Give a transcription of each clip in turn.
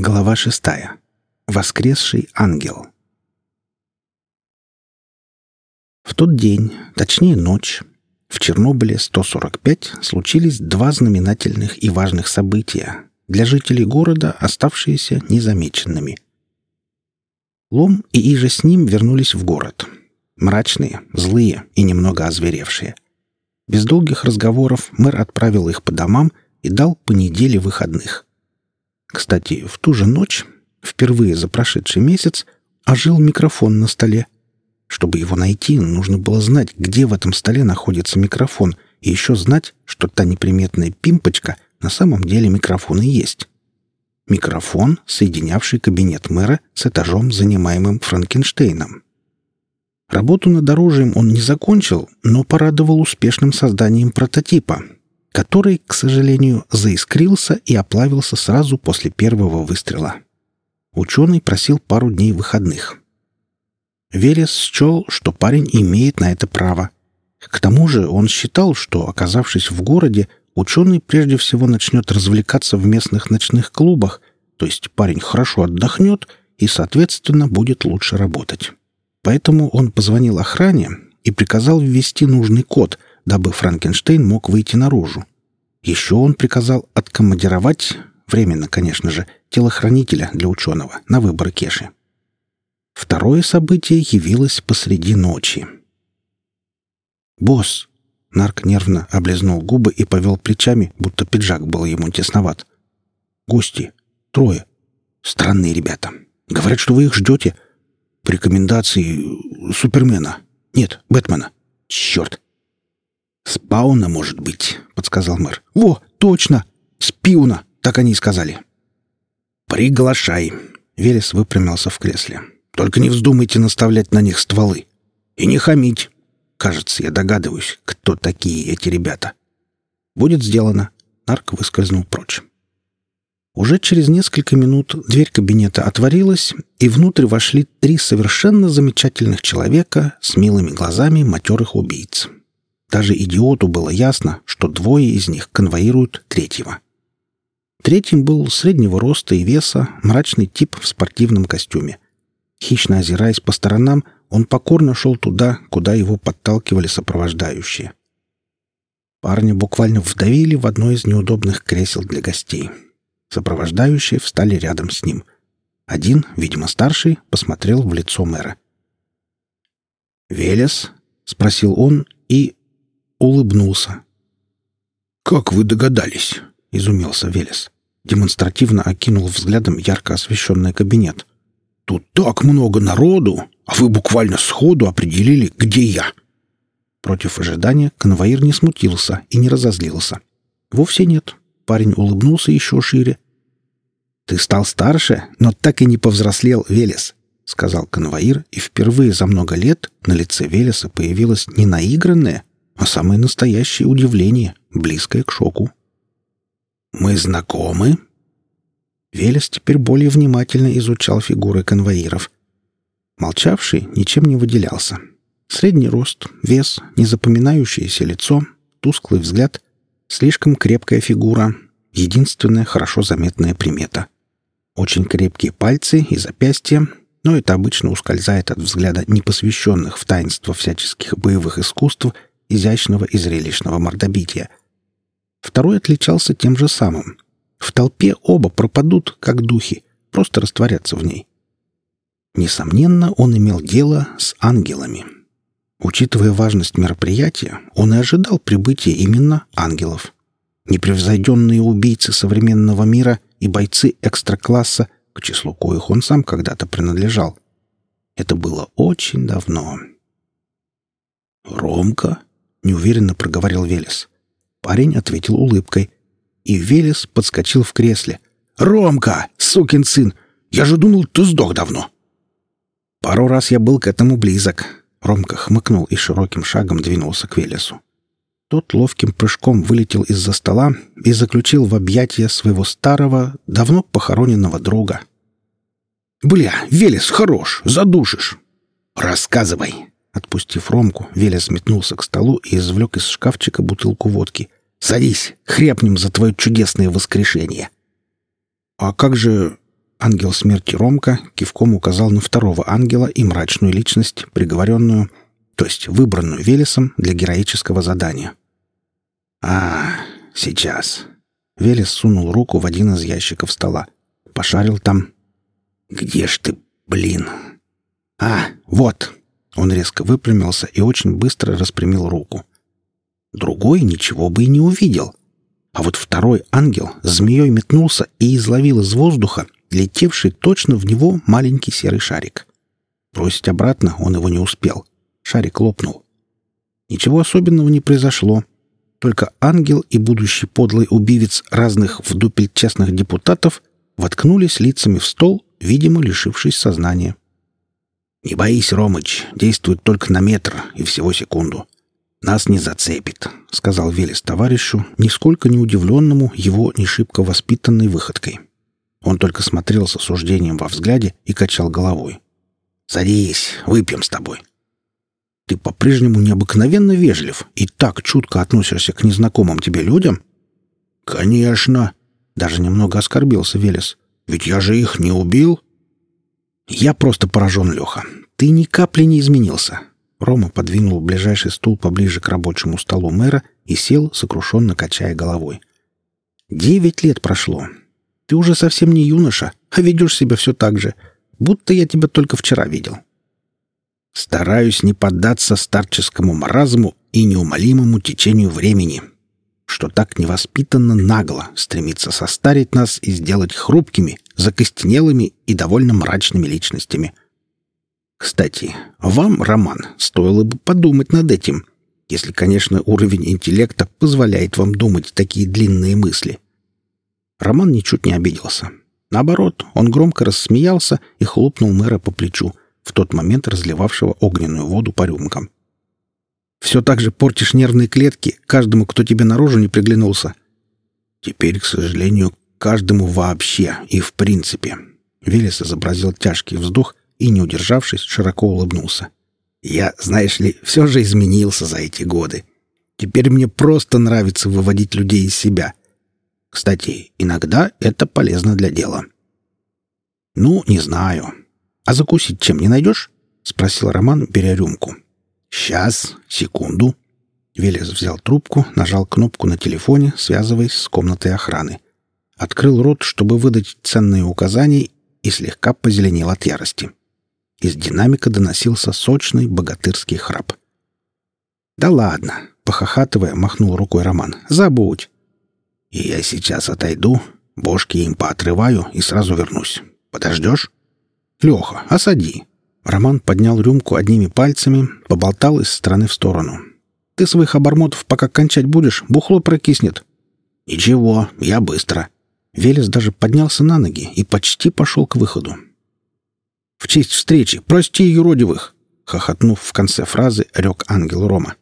Глава шестая. Воскресший ангел. В тот день, точнее ночь, в Чернобыле 145 случились два знаменательных и важных события, для жителей города оставшиеся незамеченными. Лом и Иже с ним вернулись в город. Мрачные, злые и немного озверевшие. Без долгих разговоров мэр отправил их по домам и дал по неделе выходных. Кстати, в ту же ночь, впервые за прошедший месяц, ожил микрофон на столе. Чтобы его найти, нужно было знать, где в этом столе находится микрофон, и еще знать, что та неприметная пимпочка на самом деле микрофон и есть. Микрофон, соединявший кабинет мэра с этажом, занимаемым Франкенштейном. Работу над оружием он не закончил, но порадовал успешным созданием прототипа, который, к сожалению, заискрился и оплавился сразу после первого выстрела. Ученый просил пару дней выходных. Верес счел, что парень имеет на это право. К тому же он считал, что, оказавшись в городе, ученый прежде всего начнет развлекаться в местных ночных клубах, то есть парень хорошо отдохнет и, соответственно, будет лучше работать. Поэтому он позвонил охране и приказал ввести нужный код, дабы Франкенштейн мог выйти наружу. Еще он приказал откомандировать, временно, конечно же, телохранителя для ученого на выбор Кеши. Второе событие явилось посреди ночи. «Босс!» — Нарк нервно облизнул губы и повел плечами, будто пиджак был ему тесноват. «Гости. Трое. Странные ребята. Говорят, что вы их ждете. По рекомендации Супермена. Нет, Бэтмена. Черт! «Спауна, может быть», — подсказал мэр. «Во, точно! Спиуна!» — так они и сказали. «Приглашай!» — Велес выпрямился в кресле. «Только не вздумайте наставлять на них стволы. И не хамить. Кажется, я догадываюсь, кто такие эти ребята». «Будет сделано». Нарк выскользнул прочь. Уже через несколько минут дверь кабинета отворилась, и внутрь вошли три совершенно замечательных человека с милыми глазами матерых убийц. Даже идиоту было ясно, что двое из них конвоируют третьего. Третьим был среднего роста и веса, мрачный тип в спортивном костюме. Хищно озираясь по сторонам, он покорно шел туда, куда его подталкивали сопровождающие. Парня буквально вдавили в одно из неудобных кресел для гостей. Сопровождающие встали рядом с ним. Один, видимо старший, посмотрел в лицо мэра. «Велес?» — спросил он и улыбнулся. «Как вы догадались?» — изумился Велес. Демонстративно окинул взглядом ярко освещенный кабинет. «Тут так много народу, а вы буквально сходу определили, где я!» Против ожидания конвоир не смутился и не разозлился. «Вовсе нет». Парень улыбнулся еще шире. «Ты стал старше, но так и не повзрослел, Велес», — сказал конвоир, и впервые за много лет на лице Велеса появилась не наигранная, а самое настоящее удивление, близкое к шоку. «Мы знакомы?» Велес теперь более внимательно изучал фигуры конвоиров. Молчавший ничем не выделялся. Средний рост, вес, незапоминающееся лицо, тусклый взгляд, слишком крепкая фигура, единственная хорошо заметная примета. Очень крепкие пальцы и запястья, но это обычно ускользает от взгляда непосвященных в таинство всяческих боевых искусств – изящного и зрелищного мордобития. Второй отличался тем же самым. В толпе оба пропадут, как духи, просто растворятся в ней. Несомненно, он имел дело с ангелами. Учитывая важность мероприятия, он и ожидал прибытия именно ангелов. Непревзойденные убийцы современного мира и бойцы экстракласса, к числу коих он сам когда-то принадлежал. Это было очень давно. «Ромка?» — неуверенно проговорил Велес. Парень ответил улыбкой. И Велес подскочил в кресле. «Ромка, сукин сын! Я же думал, ты сдох давно!» Пару раз я был к этому близок. Ромка хмыкнул и широким шагом двинулся к Велесу. Тот ловким прыжком вылетел из-за стола и заключил в объятия своего старого, давно похороненного друга. «Бля, Велес, хорош, задушишь!» «Рассказывай!» Отпустив Ромку, Велес метнулся к столу и извлек из шкафчика бутылку водки. «Садись, хряпнем за твое чудесное воскрешение!» «А как же...» ангел смерти Ромка кивком указал на второго ангела и мрачную личность, приговоренную, то есть выбранную Велесом для героического задания. «А, сейчас». Велес сунул руку в один из ящиков стола. Пошарил там. «Где ж ты, блин?» «А, вот!» Он резко выпрямился и очень быстро распрямил руку. Другой ничего бы и не увидел. А вот второй ангел змеей метнулся и изловил из воздуха летевший точно в него маленький серый шарик. Бросить обратно он его не успел. Шарик лопнул. Ничего особенного не произошло. Только ангел и будущий подлый убивец разных в дупель честных депутатов воткнулись лицами в стол, видимо, лишившись сознания. «Не боись, Ромыч, действует только на метр и всего секунду. Нас не зацепит», — сказал Велес товарищу, нисколько не удивленному его не шибко воспитанной выходкой. Он только смотрел с осуждением во взгляде и качал головой. «Садись, выпьем с тобой». «Ты по-прежнему необыкновенно вежлив и так чутко относишься к незнакомым тебе людям?» «Конечно!» — даже немного оскорбился Велес. «Ведь я же их не убил!» «Я просто поражен, Леха. Ты ни капли не изменился. Рома подвинул ближайший стул поближе к рабочему столу мэра и сел, сокрушенно качая головой. «Девять лет прошло. Ты уже совсем не юноша, а ведешь себя все так же, будто я тебя только вчера видел». «Стараюсь не поддаться старческому маразму и неумолимому течению времени, что так невоспитанно нагло стремится состарить нас и сделать хрупкими, закостенелыми и довольно мрачными личностями». Кстати, вам, Роман, стоило бы подумать над этим, если, конечно, уровень интеллекта позволяет вам думать такие длинные мысли. Роман ничуть не обиделся. Наоборот, он громко рассмеялся и хлопнул мэра по плечу, в тот момент разливавшего огненную воду по рюмкам. «Все так же портишь нервные клетки каждому, кто тебе наружу не приглянулся». «Теперь, к сожалению, каждому вообще и в принципе». Велес изобразил тяжкий вздох и, не удержавшись, широко улыбнулся. «Я, знаешь ли, все же изменился за эти годы. Теперь мне просто нравится выводить людей из себя. Кстати, иногда это полезно для дела». «Ну, не знаю. А закусить чем не найдешь?» — спросил Роман, беря рюмку. «Сейчас, секунду». Велес взял трубку, нажал кнопку на телефоне, связываясь с комнатой охраны. Открыл рот, чтобы выдать ценные указания, и слегка позеленел от ярости. Из динамика доносился сочный богатырский храп. «Да ладно!» — похохатывая, махнул рукой Роман. «Забудь!» «И я сейчас отойду, бошки им поотрываю и сразу вернусь. Подождешь?» «Леха, осади!» Роман поднял рюмку одними пальцами, поболтал из стороны в сторону. «Ты своих обормотов пока кончать будешь, бухло прокиснет». «Ничего, я быстро». Велес даже поднялся на ноги и почти пошел к выходу. В честь встречи! Прости, юродивых!» Хохотнув в конце фразы, рек ангел Рома.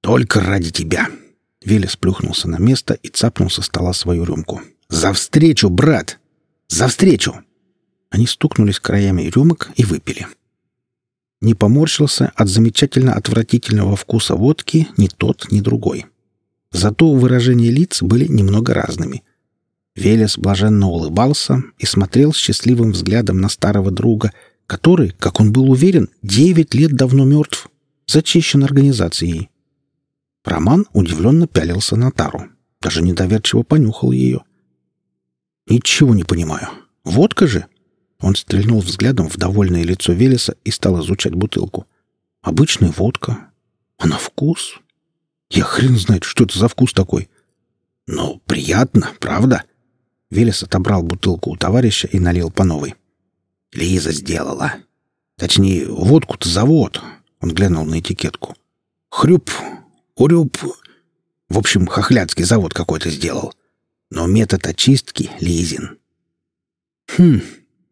«Только ради тебя!» Велес плюхнулся на место и цапнул со стола свою рюмку. «За встречу, брат! За встречу!» Они стукнулись краями рюмок и выпили. Не поморщился от замечательно отвратительного вкуса водки ни тот, ни другой. Зато выражения лиц были немного разными. Велес блаженно улыбался и смотрел счастливым взглядом на старого друга, который, как он был уверен, девять лет давно мертв, зачищен организацией. Роман удивленно пялился на Тару, даже недоверчиво понюхал ее. «Ничего не понимаю. Водка же?» Он стрельнул взглядом в довольное лицо Велеса и стал изучать бутылку. «Обычная водка. А на вкус? Я хрен знает, что это за вкус такой. Но приятно, правда?» Велес отобрал бутылку у товарища и налил по новой. «Лиза сделала. Точнее, водку-то завод». Он глянул на этикетку. «Хрюп, урюп. В общем, хохлядский завод какой-то сделал. Но метод очистки — Лизин». «Хм,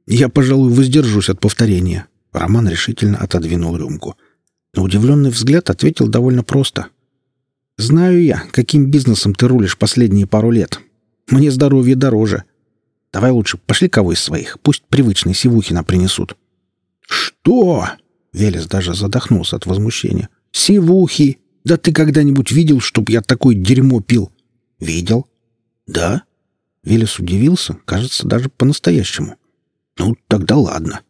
я, пожалуй, воздержусь от повторения». Роман решительно отодвинул рюмку. На удивленный взгляд ответил довольно просто. «Знаю я, каким бизнесом ты рулишь последние пару лет. Мне здоровье дороже. Давай лучше пошли кого из своих, пусть привычные сивухи нам принесут». «Что?» — Велес даже задохнулся от возмущения. «Сивухи! Да ты когда-нибудь видел, чтоб я такое дерьмо пил?» «Видел?» «Да?» Велес удивился, кажется, даже по-настоящему. «Ну, тогда ладно».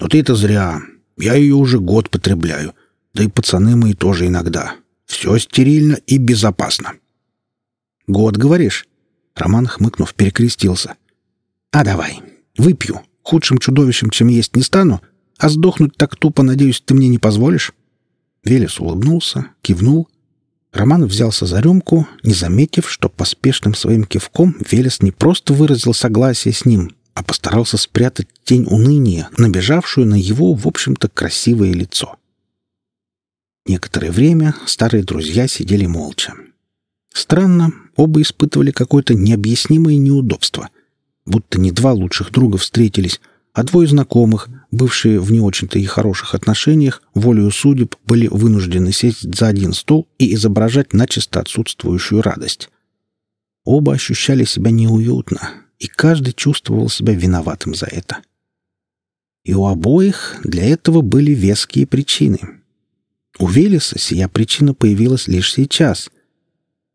«Но ты это зря. Я ее уже год потребляю. Да и пацаны мои тоже иногда. Все стерильно и безопасно». «Год, говоришь?» Роман, хмыкнув, перекрестился. «А давай, выпью. Худшим чудовищем, чем есть, не стану, а сдохнуть так тупо, надеюсь, ты мне не позволишь?» Велес улыбнулся, кивнул. Роман взялся за рюмку, не заметив, что поспешным своим кивком Велес не просто выразил согласие с ним, а постарался спрятать тень уныния, набежавшую на его, в общем-то, красивое лицо. Некоторое время старые друзья сидели молча. Странно, оба испытывали какое-то необъяснимое неудобство. Будто не два лучших друга встретились, а двое знакомых, бывшие в не очень-то и хороших отношениях, волею судеб были вынуждены сесть за один стол и изображать начисто отсутствующую радость. Оба ощущали себя неуютно, и каждый чувствовал себя виноватым за это. И у обоих для этого были веские причины. У Велеса сия причина появилась лишь сейчас,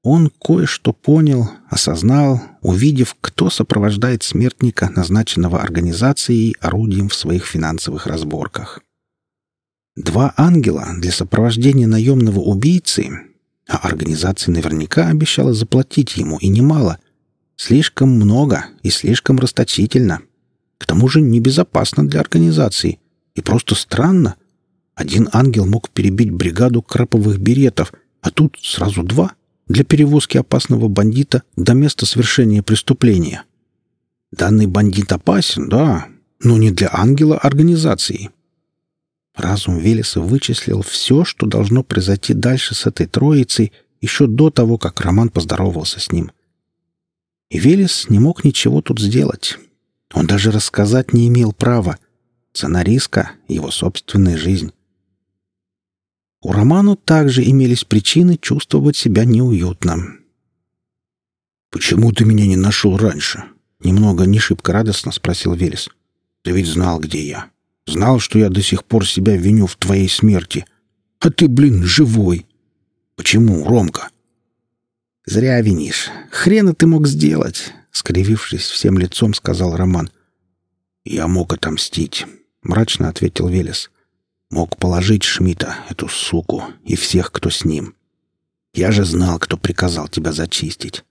он кое-что понял, осознал, увидев, кто сопровождает смертника, назначенного организацией орудием в своих финансовых разборках. Два ангела для сопровождения наемного убийцы, а организация наверняка обещала заплатить ему и немало. Слишком много и слишком расточительно. К тому же небезопасно для организации. И просто странно. Один ангел мог перебить бригаду краповых беретов, а тут сразу два — для перевозки опасного бандита до места совершения преступления. Данный бандит опасен, да, но не для ангела организации. Разум Велеса вычислил все, что должно произойти дальше с этой троицей, еще до того, как Роман поздоровался с ним. И Велес не мог ничего тут сделать. Он даже рассказать не имел права. Цена риска — его собственная жизнь. У Роману также имелись причины чувствовать себя неуютно. «Почему ты меня не нашел раньше?» Немного не шибко радостно спросил Велес. «Ты ведь знал, где я. Знал, что я до сих пор себя виню в твоей смерти. А ты, блин, живой. Почему, Ромка?» «Зря винишь. Хрена ты мог сделать?» Скривившись всем лицом, сказал Роман. «Я мог отомстить», — мрачно ответил Велес. Мог положить Шмита, эту суку, и всех, кто с ним. Я же знал, кто приказал тебя зачистить.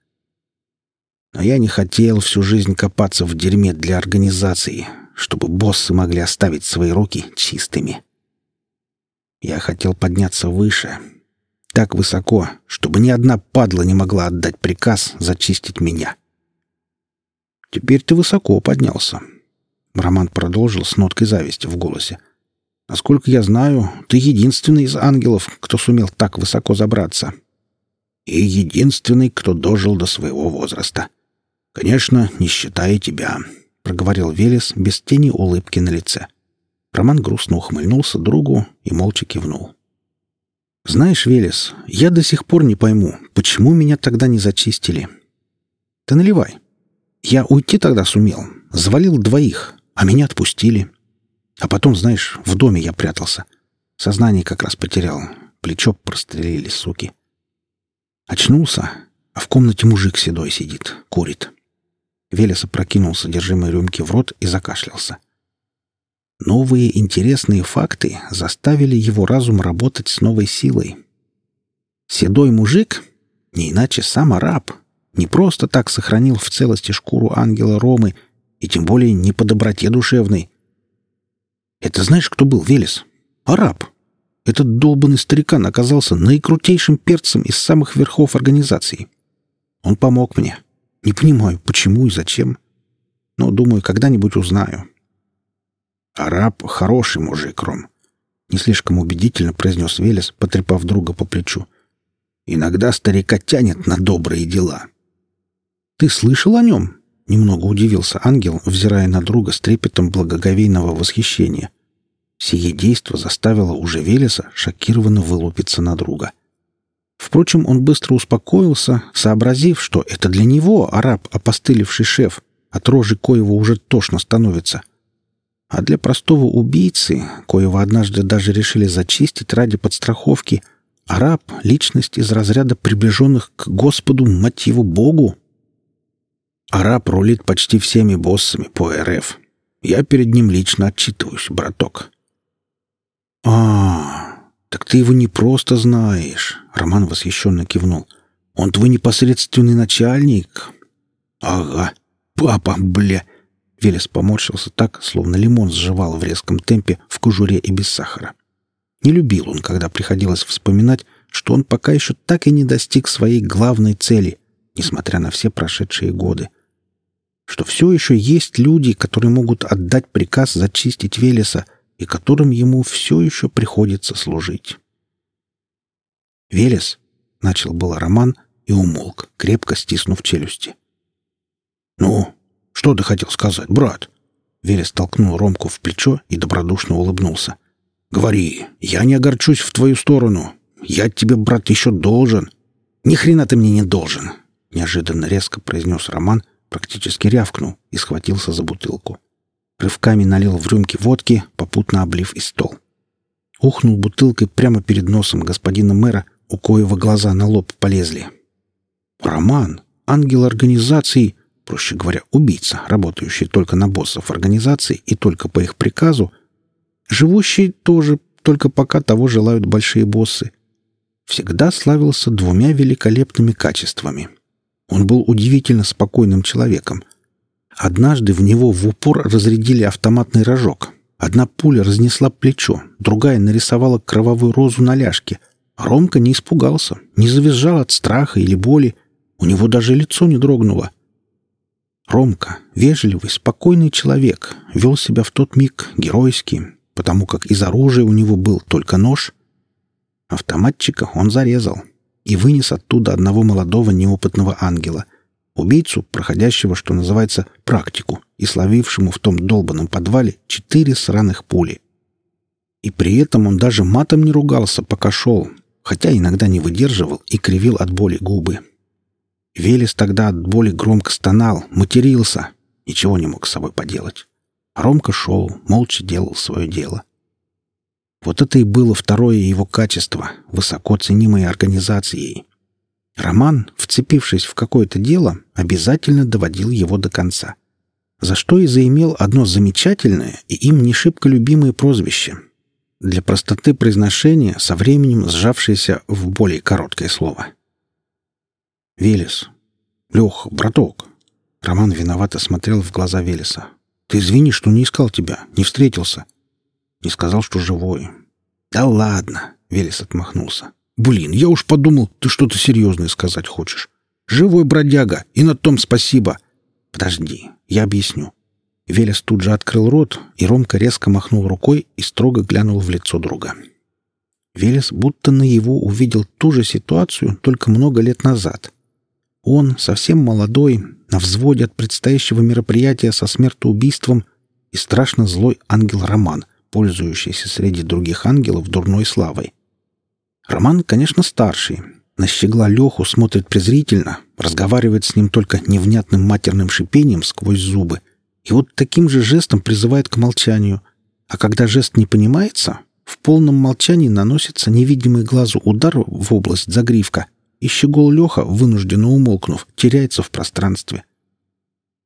Но я не хотел всю жизнь копаться в дерьме для организации, чтобы боссы могли оставить свои руки чистыми. Я хотел подняться выше, так высоко, чтобы ни одна падла не могла отдать приказ зачистить меня. Теперь ты высоко поднялся. Роман продолжил с ноткой зависти в голосе. Насколько я знаю, ты единственный из ангелов, кто сумел так высоко забраться. И единственный, кто дожил до своего возраста. Конечно, не считая тебя, — проговорил Велес без тени улыбки на лице. Роман грустно ухмыльнулся другу и молча кивнул. «Знаешь, Велес, я до сих пор не пойму, почему меня тогда не зачистили. Ты наливай. Я уйти тогда сумел, завалил двоих, а меня отпустили. А потом, знаешь, в доме я прятался. Сознание как раз потерял. Плечо прострелили, суки. Очнулся, а в комнате мужик седой сидит, курит. Велес опрокинул содержимое рюмки в рот и закашлялся. Новые интересные факты заставили его разум работать с новой силой. Седой мужик, не иначе сам араб, не просто так сохранил в целости шкуру ангела Ромы и тем более не по доброте душевной, это знаешь, кто был, Велес? Араб. Этот долбанный старикан оказался наикрутейшим перцем из самых верхов организации. Он помог мне. Не понимаю, почему и зачем. Но, думаю, когда-нибудь узнаю. Араб — хороший мужик, Ром. Не слишком убедительно произнес Велес, потрепав друга по плечу. Иногда старика тянет на добрые дела. Ты слышал о нем? Немного удивился ангел, взирая на друга с трепетом благоговейного восхищения. Сие действо заставило уже Велеса шокированно вылупиться на друга. Впрочем, он быстро успокоился, сообразив, что это для него араб, опостылевший шеф, от рожи коего уже тошно становится. А для простого убийцы, коего однажды даже решили зачистить ради подстраховки, араб — личность из разряда приближенных к Господу, мотиву Богу, Араб рулит почти всеми боссами по РФ. Я перед ним лично отчитываюсь, браток. А, так ты его не просто знаешь, Роман восхищенно кивнул. Он твой непосредственный начальник. Ага. Папа, бля. Велес поморщился так, словно лимон сживал в резком темпе в кожуре и без сахара. Не любил он, когда приходилось вспоминать, что он пока еще так и не достиг своей главной цели, несмотря на все прошедшие годы. Что все еще есть люди, которые могут отдать приказ зачистить Велеса и которым ему все еще приходится служить. «Велес!» — начал было Роман и умолк, крепко стиснув челюсти. «Ну, что ты хотел сказать, брат?» Велес толкнул Ромку в плечо и добродушно улыбнулся. «Говори, я не огорчусь в твою сторону. Я тебе, брат, еще должен». «Ни хрена ты мне не должен!» Неожиданно резко произнес Роман, практически рявкнул и схватился за бутылку. Рывками налил в рюмки водки, попутно облив и стол. Ухнул бутылкой прямо перед носом господина мэра, у коего глаза на лоб полезли. «Роман, ангел организации, проще говоря, убийца, работающий только на боссов организации и только по их приказу, живущий тоже, только пока того желают большие боссы, всегда славился двумя великолепными качествами. Он был удивительно спокойным человеком. Однажды в него в упор разрядили автоматный рожок. Одна пуля разнесла плечо, другая нарисовала кровавую розу на ляжке. Ромка не испугался, не завизжал от страха или боли. У него даже лицо не дрогнуло. Ромка, вежливый, спокойный человек, вел себя в тот миг геройски, потому как из оружия у него был только нож. Автоматчика он зарезал и вынес оттуда одного молодого неопытного ангела, убийцу, проходящего, что называется, практику, и словившему в том долбанном подвале четыре сраных пули. И при этом он даже матом не ругался, пока шел, хотя иногда не выдерживал и кривил от боли губы. Велес тогда от боли громко стонал, матерился, ничего не мог с собой поделать. Ромка шел, молча делал свое дело. Вот это и было второе его качество, высоко ценимое организацией. Роман, вцепившись в какое-то дело, обязательно доводил его до конца. За что и заимел одно замечательное и им не шибко любимое прозвище. Для простоты произношения со временем сжавшееся в более короткое слово — «Велес! Лех, браток!» Роман виновато смотрел в глаза Велеса. «Ты извини, что не искал тебя, не встретился. Не сказал, что живой». «Да ладно!» — Велес отмахнулся. «Блин, я уж подумал, ты что-то серьезное сказать хочешь. Живой бродяга, и на том спасибо!» «Подожди, я объясню». Велес тут же открыл рот, и Ромка резко махнул рукой и строго глянул в лицо друга. Велес будто на его увидел ту же ситуацию, только много лет назад — он, совсем молодой, на взводе от предстоящего мероприятия со смертоубийством и страшно злой ангел Роман, пользующийся среди других ангелов дурной славой. Роман, конечно, старший. На щегла Леху смотрит презрительно, разговаривает с ним только невнятным матерным шипением сквозь зубы и вот таким же жестом призывает к молчанию. А когда жест не понимается, в полном молчании наносится невидимый глазу удар в область загривка — и щегол Леха, вынужденно умолкнув, теряется в пространстве.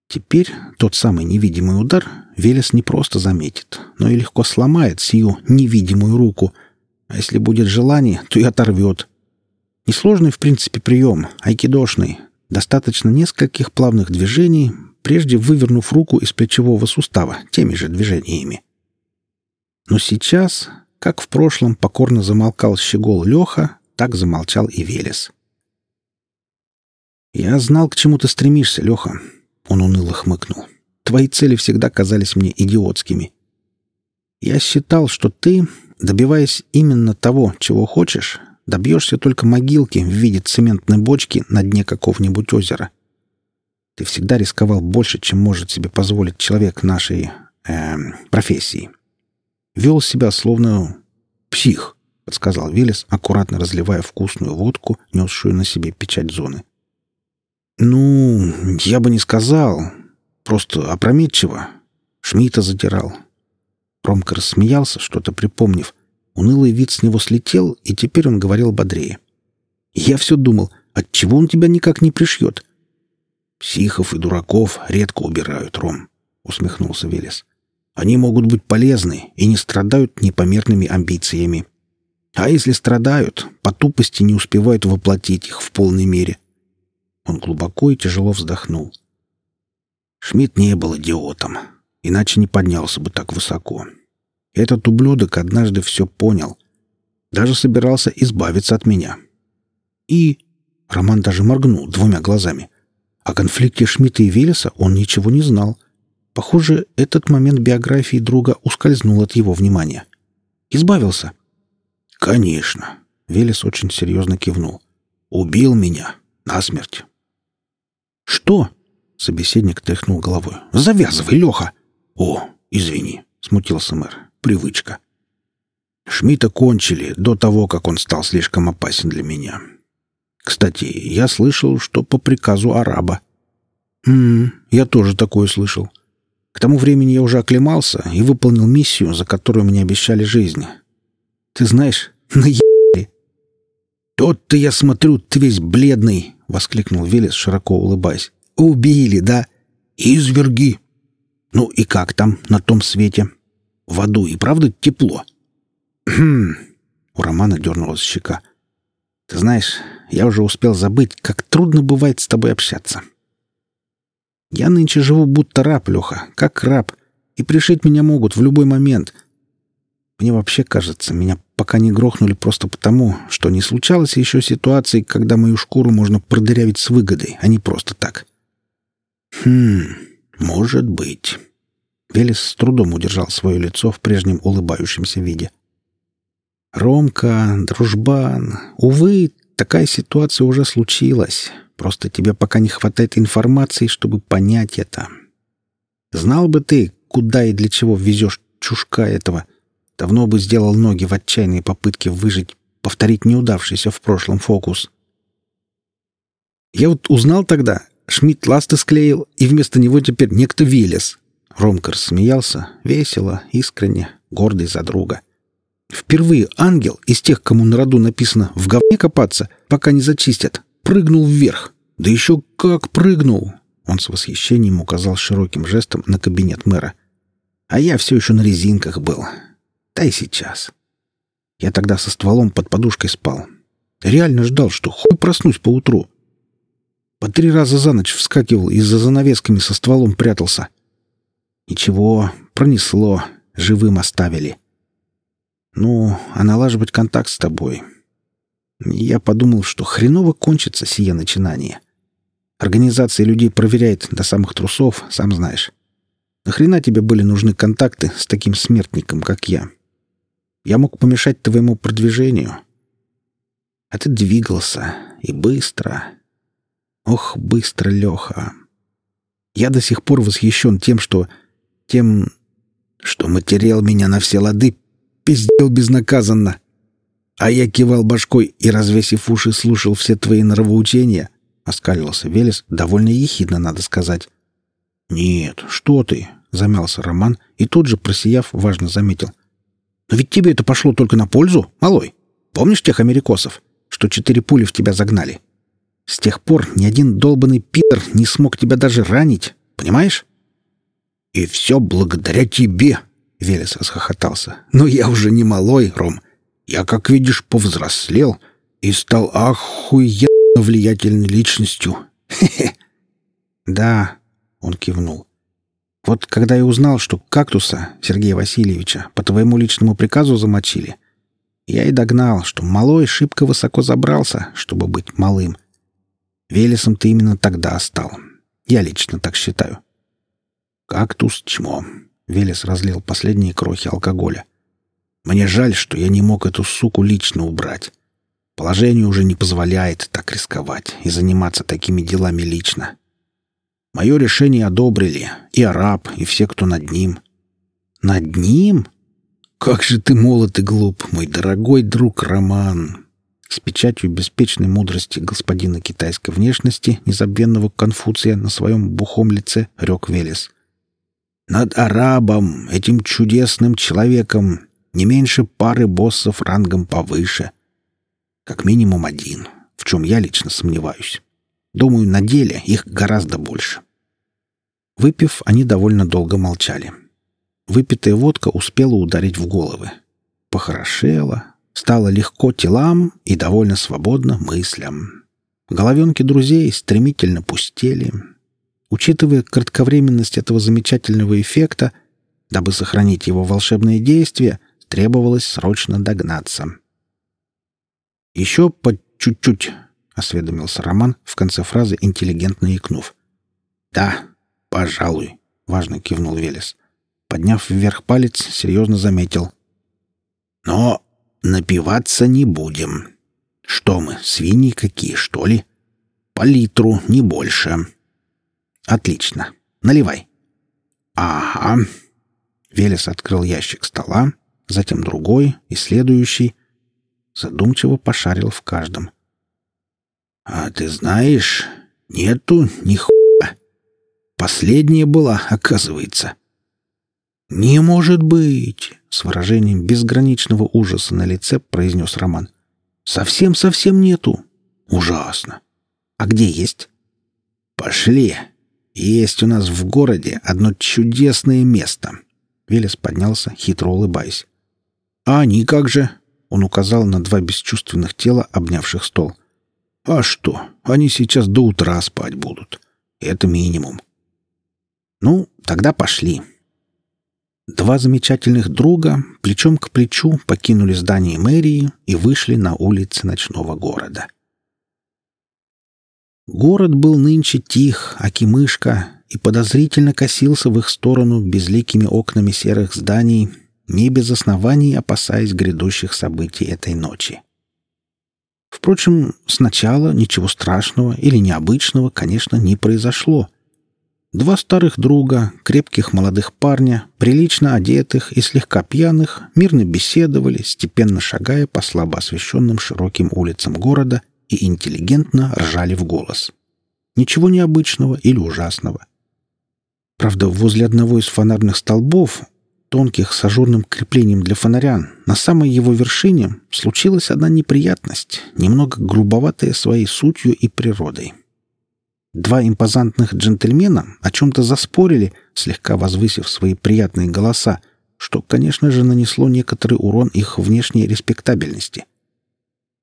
Теперь тот самый невидимый удар Велес не просто заметит, но и легко сломает сию невидимую руку, а если будет желание, то и оторвет. Несложный, в принципе, прием, айкидошный. Достаточно нескольких плавных движений, прежде вывернув руку из плечевого сустава теми же движениями. Но сейчас, как в прошлом покорно замолкал щегол Леха, так замолчал и Велес. «Я знал, к чему ты стремишься, Леха», — он уныло хмыкнул. «Твои цели всегда казались мне идиотскими. Я считал, что ты, добиваясь именно того, чего хочешь, добьешься только могилки в виде цементной бочки на дне какого-нибудь озера. Ты всегда рисковал больше, чем может себе позволить человек нашей э, профессии. Вел себя словно псих, — подсказал Велес, аккуратно разливая вкусную водку, несшую на себе печать зоны. «Ну, я бы не сказал. Просто опрометчиво. Шмидта затирал». Ромка рассмеялся, что-то припомнив. Унылый вид с него слетел, и теперь он говорил бодрее. «Я все думал, отчего он тебя никак не пришьет?» Психов и дураков редко убирают, Ром, — усмехнулся Велес. Они могут быть полезны и не страдают непомерными амбициями. А если страдают, по тупости не успевают воплотить их в полной мере. Он глубоко и тяжело вздохнул. Шмидт не был идиотом, иначе не поднялся бы так высоко. Этот ублюдок однажды все понял. Даже собирался избавиться от меня. И... Роман даже моргнул двумя глазами. О конфликте Шмидта и Велеса он ничего не знал. Похоже, этот момент биографии друга ускользнул от его внимания. Избавился. «Конечно», — Велес очень серьезно кивнул. «Убил меня. Насмерть». «Что?» — собеседник тряхнул головой. «Завязывай, Леха!» «О, извини», — смутился мэр. «Привычка». Шмидта кончили до того, как он стал слишком опасен для меня. Кстати, я слышал, что по приказу араба. «М-м, я тоже такое слышал. К тому времени я уже оклемался и выполнил миссию, за которую мне обещали жизнь. Ты знаешь, наебали. «Тот-то я смотрю, ты весь бледный!» — воскликнул Велес, широко улыбаясь. «Убили, да? Изверги!» «Ну и как там, на том свете? В аду и правда тепло?» «Хм...» — у Романа дернулась щека. «Ты знаешь, я уже успел забыть, как трудно бывает с тобой общаться. Я нынче живу будто раб, Леха, как раб, и пришить меня могут в любой момент. Мне вообще кажется, меня пока не грохнули просто потому, что не случалось еще ситуации, когда мою шкуру можно продырявить с выгодой, а не просто так. Хм, может быть. Велес с трудом удержал свое лицо в прежнем улыбающемся виде. «Ромка, дружбан, увы, такая ситуация уже случилась. Просто тебе пока не хватает информации, чтобы понять это. Знал бы ты, куда и для чего везешь чушка этого, давно бы сделал ноги в отчаянной попытке выжить, повторить неудавшийся в прошлом фокус. Я вот узнал тогда, Шмидт ласты склеил, и вместо него теперь некто Виллес. Ромкар смеялся, весело, искренне, гордый за друга. Впервые ангел из тех, кому на роду написано «в говне копаться», пока не зачистят, прыгнул вверх. Да еще как прыгнул! Он с восхищением указал широким жестом на кабинет мэра. А я все еще на резинках был. Да и сейчас. Я тогда со стволом под подушкой спал. Реально ждал, что хуй проснусь поутру. По три раза за ночь вскакивал и за занавесками со стволом прятался. Ничего, пронесло, живым оставили. Ну, а налаживать контакт с тобой я подумал, что хреново кончится сие начинание. Организация людей проверяет до самых трусов, сам знаешь. Нахрена тебе были нужны контакты с таким смертником, как я? Я мог помешать твоему продвижению. А ты двигался. И быстро. Ох, быстро, Леха. Я до сих пор восхищен тем, что... Тем, что материал меня на все лады пиздел безнаказанно. А я кивал башкой и, развесив уши, слушал все твои нравоучения. Оскалился Велес, довольно ехидно, надо сказать. «Нет, что ты!» — замялся Роман и тут же, просияв, важно заметил. «Но ведь тебе это пошло только на пользу, малой. Помнишь тех америкосов, что четыре пули в тебя загнали? С тех пор ни один долбанный пидор не смог тебя даже ранить, понимаешь?» «И все благодаря тебе!» — Велес расхохотался. «Но я уже не малой, Ром. Я, как видишь, повзрослел и стал охуенно влиятельной личностью. Хе-хе. Да, он кивнул. Вот когда я узнал, что кактуса Сергея Васильевича по твоему личному приказу замочили, я и догнал, что малой шибко высоко забрался, чтобы быть малым. Велесом ты именно тогда стал. Я лично так считаю. Кактус чмо. Велес разлил последние крохи алкоголя. Мне жаль, что я не мог эту суку лично убрать. Положение уже не позволяет так рисковать и заниматься такими делами лично. Мое решение одобрили и араб, и все, кто над ним. Над ним? Как же ты молод и глуп, мой дорогой друг Роман! С печатью беспечной мудрости господина китайской внешности, незабвенного Конфуция на своем бухом лице, рек Велес. Над арабом, этим чудесным человеком, не меньше пары боссов рангом повыше. Как минимум один, в чем я лично сомневаюсь. Думаю, на деле их гораздо больше. Выпив, они довольно долго молчали. Выпитая водка успела ударить в головы. Похорошела, стало легко телам и довольно свободно мыслям. Головенки друзей стремительно пустели. Учитывая кратковременность этого замечательного эффекта, дабы сохранить его волшебное действие, требовалось срочно догнаться. «Еще по чуть-чуть», — осведомился Роман, в конце фразы интеллигентно икнув. «Да, пожалуй», — важно кивнул Велес. Подняв вверх палец, серьезно заметил. «Но напиваться не будем. Что мы, свиньи какие, что ли? По литру, не больше». «Отлично. Наливай». «Ага». Велес открыл ящик стола, затем другой и следующий. Задумчиво пошарил в каждом. «А ты знаешь, нету ни хуя. Последняя была, оказывается». «Не может быть!» — с выражением безграничного ужаса на лице произнес Роман. «Совсем-совсем нету. Ужасно. А где есть?» «Пошли. Есть у нас в городе одно чудесное место». Велес поднялся, хитро улыбаясь. «А они как же?» — он указал на два бесчувственных тела, обнявших стол. А что, они сейчас до утра спать будут. Это минимум. Ну, тогда пошли. Два замечательных друга плечом к плечу покинули здание мэрии и вышли на улицы ночного города. Город был нынче тих, аки мышка, и подозрительно косился в их сторону безликими окнами серых зданий, не без оснований опасаясь грядущих событий этой ночи. Впрочем, сначала ничего страшного или необычного, конечно, не произошло. Два старых друга, крепких молодых парня, прилично одетых и слегка пьяных, мирно беседовали, степенно шагая по слабо освещенным широким улицам города и интеллигентно ржали в голос. Ничего необычного или ужасного. Правда, возле одного из фонарных столбов тонких с ажурным креплением для фонаря, на самой его вершине случилась одна неприятность, немного грубоватая своей сутью и природой. Два импозантных джентльмена о чем-то заспорили, слегка возвысив свои приятные голоса, что, конечно же, нанесло некоторый урон их внешней респектабельности.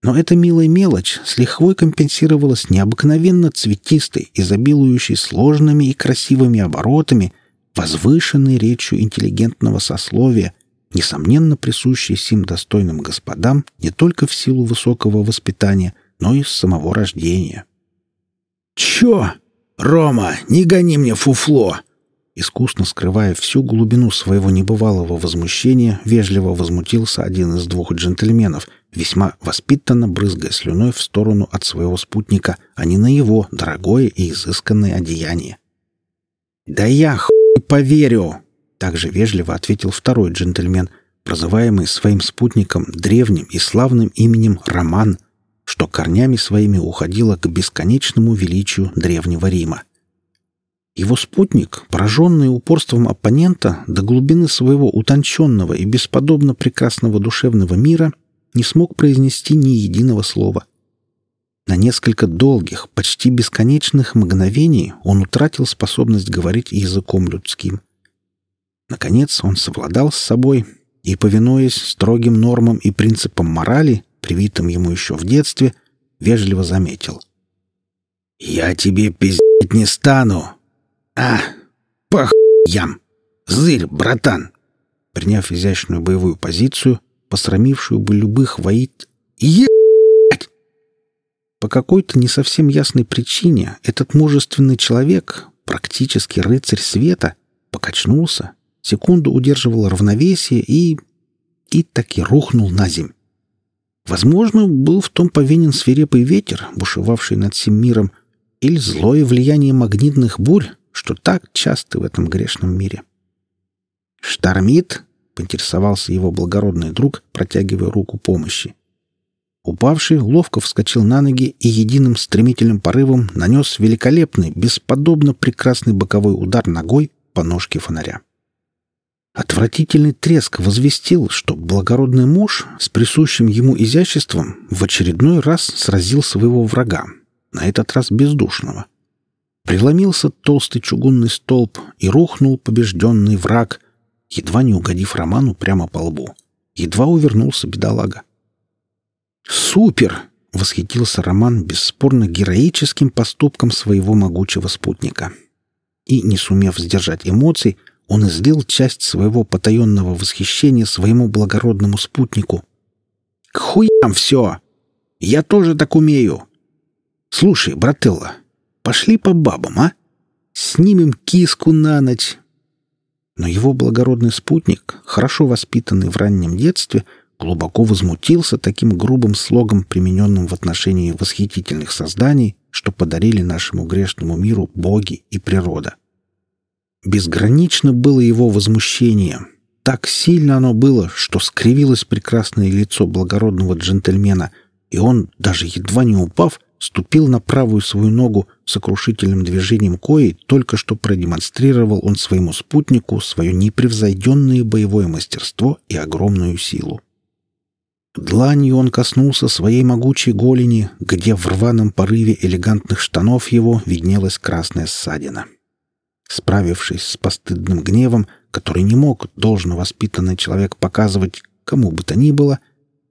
Но эта милая мелочь с лихвой компенсировалась необыкновенно цветистой, изобилующей сложными и красивыми оборотами возвышенной речью интеллигентного сословия, несомненно присущей сим достойным господам не только в силу высокого воспитания, но и с самого рождения. «Чё? Рома, не гони мне фуфло!» Искусно скрывая всю глубину своего небывалого возмущения, вежливо возмутился один из двух джентльменов, весьма воспитанно брызгая слюной в сторону от своего спутника, а не на его дорогое и изысканное одеяние. «Да я ху поверю!» — также вежливо ответил второй джентльмен, прозываемый своим спутником древним и славным именем Роман, что корнями своими уходило к бесконечному величию Древнего Рима. Его спутник, пораженный упорством оппонента до глубины своего утонченного и бесподобно прекрасного душевного мира, не смог произнести ни единого слова. На несколько долгих, почти бесконечных мгновений он утратил способность говорить языком людским. Наконец он совладал с собой и, повинуясь строгим нормам и принципам морали, привитым ему еще в детстве, вежливо заметил. «Я тебе пиздить не стану! А, похуям! Зырь, братан!» Приняв изящную боевую позицию, посрамившую бы любых воит... «Е...» По какой-то не совсем ясной причине этот мужественный человек, практически рыцарь света, покачнулся, секунду удерживал равновесие и... и таки рухнул на земь. Возможно, был в том повинен свирепый ветер, бушевавший над всем миром, или злое влияние магнитных бурь, что так часто в этом грешном мире. «Штормит?» — поинтересовался его благородный друг, протягивая руку помощи. Упавший ловко вскочил на ноги и единым стремительным порывом нанес великолепный, бесподобно прекрасный боковой удар ногой по ножке фонаря. Отвратительный треск возвестил, что благородный муж с присущим ему изяществом в очередной раз сразил своего врага. на этот раз бездушного. Приломился толстый чугунный столб и рухнул побежденный враг, едва не угодив Роману прямо по лбу. Едва увернулся бедолага. «Супер!» — восхитился Роман бесспорно героическим поступком своего могучего спутника. И, не сумев сдержать эмоций, он излил часть своего потаенного восхищения своему благородному спутнику. «К хуям все! Я тоже так умею! Слушай, брателла, пошли по бабам, а? Снимем киску на ночь!» Но его благородный спутник, хорошо воспитанный в раннем детстве, глубоко возмутился таким грубым слогом, примененным в отношении восхитительных созданий, что подарили нашему грешному миру боги и природа. Безгранично было его возмущение. Так сильно оно было, что скривилось прекрасное лицо благородного джентльмена, и он, даже едва не упав, ступил на правую свою ногу сокрушительным движением кои, только что продемонстрировал он своему спутнику свое непревзойденное боевое мастерство и огромную силу. Дланью он коснулся своей могучей голени, где в рваном порыве элегантных штанов его виднелась красная ссадина. — Справившись с постыдным гневом, который не мог должно воспитанный человек показывать кому бы то ни было,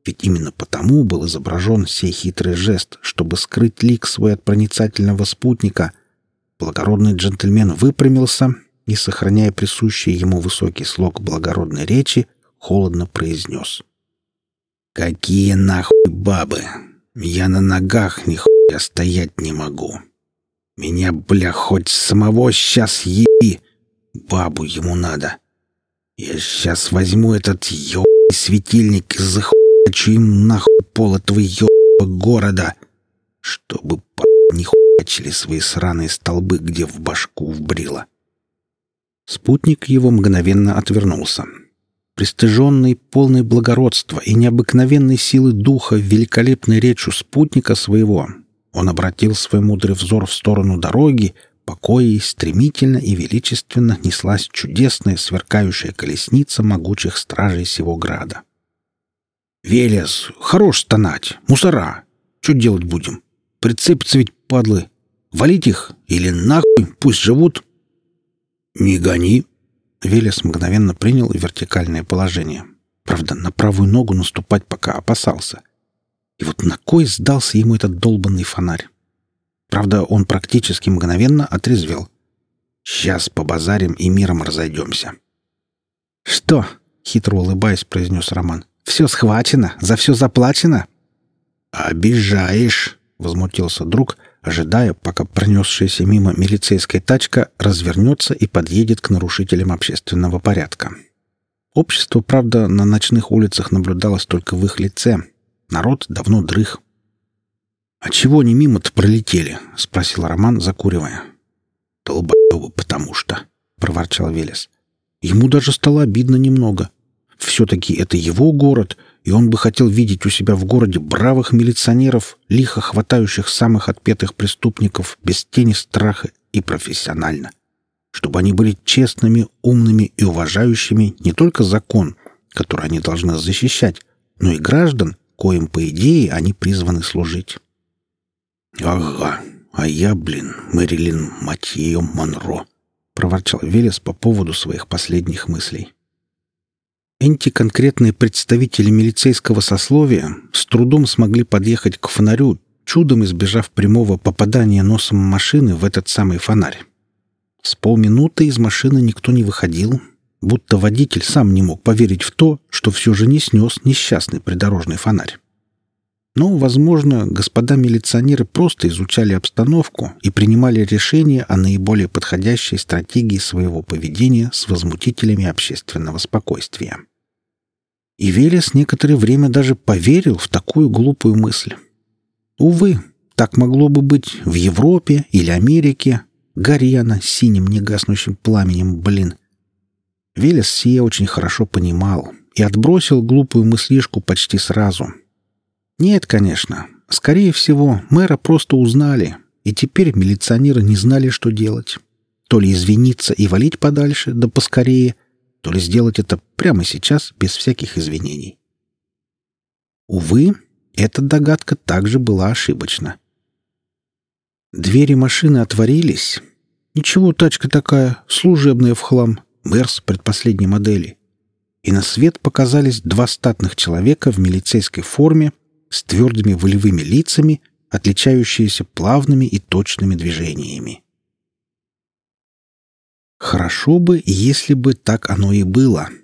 ведь именно потому был изображен сей хитрый жест, чтобы скрыть лик свой от проницательного спутника, благородный джентльмен выпрямился и, сохраняя присущий ему высокий слог благородной речи, холодно произнес. «Какие нахуй бабы! Я на ногах нихуя стоять не могу!» Меня, бля, хоть самого сейчас еби. Бабу ему надо. Я сейчас возьму этот ёбаный светильник и захуячу им нахуй пол этого ёбаного города, чтобы не хуячили свои сраные столбы, где в башку вбрило. Спутник его мгновенно отвернулся. Пристыженный, полный благородства и необыкновенной силы духа великолепной речью спутника своего, он обратил свой мудрый взор в сторону дороги, по коей стремительно и величественно неслась чудесная сверкающая колесница могучих стражей сего града. «Велес, хорош стонать! Мусора! Что делать будем? Прицепятся ведь, падлы! Валить их или нахуй, пусть живут!» «Не гони!» Велес мгновенно принял вертикальное положение. Правда, на правую ногу наступать пока опасался. И вот на кой сдался ему этот долбанный фонарь? Правда, он практически мгновенно отрезвел. «Сейчас побазарим и миром разойдемся». «Что?» — хитро улыбаясь, произнес Роман. «Все схвачено, за все заплачено». «Обижаешь!» — возмутился друг, ожидая, пока пронесшаяся мимо милицейская тачка развернется и подъедет к нарушителям общественного порядка. Общество, правда, на ночных улицах наблюдалось только в их лице — Народ давно дрых. «А чего они мимо-то пролетели?» — спросил Роман, закуривая. «Долбоёбы, потому что...» — проворчал Велес. Ему даже стало обидно немного. Все-таки это его город, и он бы хотел видеть у себя в городе бравых милиционеров, лихо хватающих самых отпетых преступников без тени страха и профессионально. Чтобы они были честными, умными и уважающими не только закон, который они должны защищать, но и граждан, коим, по идее, они призваны служить. «Ага, а я, блин, Мэрилин, мать ее, Монро», — проворчал Велес по поводу своих последних мыслей. Эти конкретные представители милицейского сословия с трудом смогли подъехать к фонарю, чудом избежав прямого попадания носом машины в этот самый фонарь. С полминуты из машины никто не выходил, будто водитель сам не мог поверить в то, что все же не снес несчастный придорожный фонарь. Но, возможно, господа милиционеры просто изучали обстановку и принимали решение о наиболее подходящей стратегии своего поведения с возмутителями общественного спокойствия. И Велес некоторое время даже поверил в такую глупую мысль. Увы, так могло бы быть в Европе или Америке, гори она синим негаснущим пламенем, блин — Велес сие очень хорошо понимал и отбросил глупую мыслишку почти сразу. Нет, конечно. Скорее всего, мэра просто узнали, и теперь милиционеры не знали, что делать. То ли извиниться и валить подальше, да поскорее, то ли сделать это прямо сейчас, без всяких извинений. Увы, эта догадка также была ошибочна. Двери машины отворились. Ничего, тачка такая, служебная в хлам, Мерс предпоследней модели. И на свет показались два статных человека в милицейской форме с твердыми волевыми лицами, отличающиеся плавными и точными движениями. Хорошо бы, если бы так оно и было —